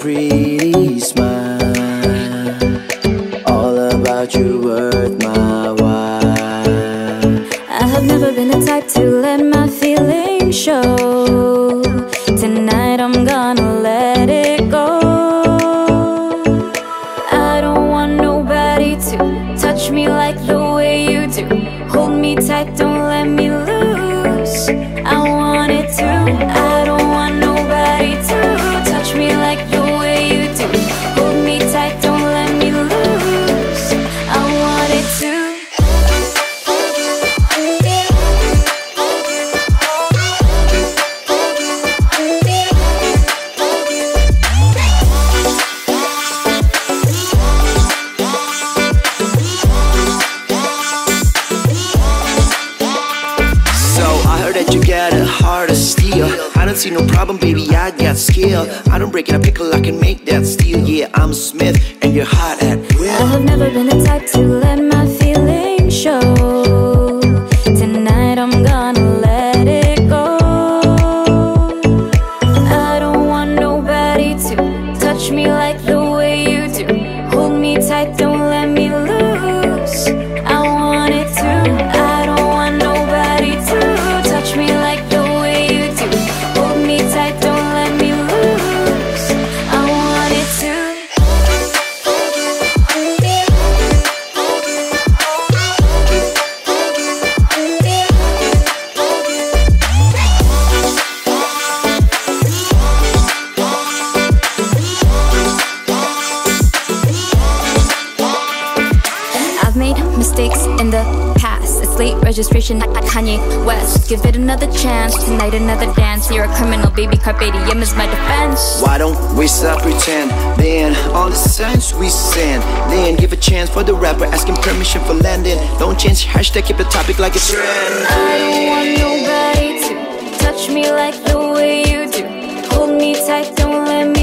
pretty smile, all about you worth my while. I have never been the type to let my feelings show. Tonight I'm gonna let it go. I don't want nobody to touch me like the way you do. Hold me tight, don't let me lose. I want it to. I don't heart. I don't see no problem, baby. I got skill. I don't break it, I pickle, I can make that steel. Yeah, I'm Smith, and you're hot at will. I have never been the type to let my feelings show. Tonight I'm gonna let it go. I don't want nobody to touch me like the way you do. Hold me tight, don't let me lose. in the past. It's late registration at Kanye West. Give it another chance, tonight another dance. You're a criminal, baby, carpe diem is my defense. Why don't we stop pretend? Then all the signs we send. Then give a chance for the rapper asking permission for landing. Don't change hashtag, keep the topic like a trend. I don't want nobody to touch me like the way you do. Hold me tight, don't let me.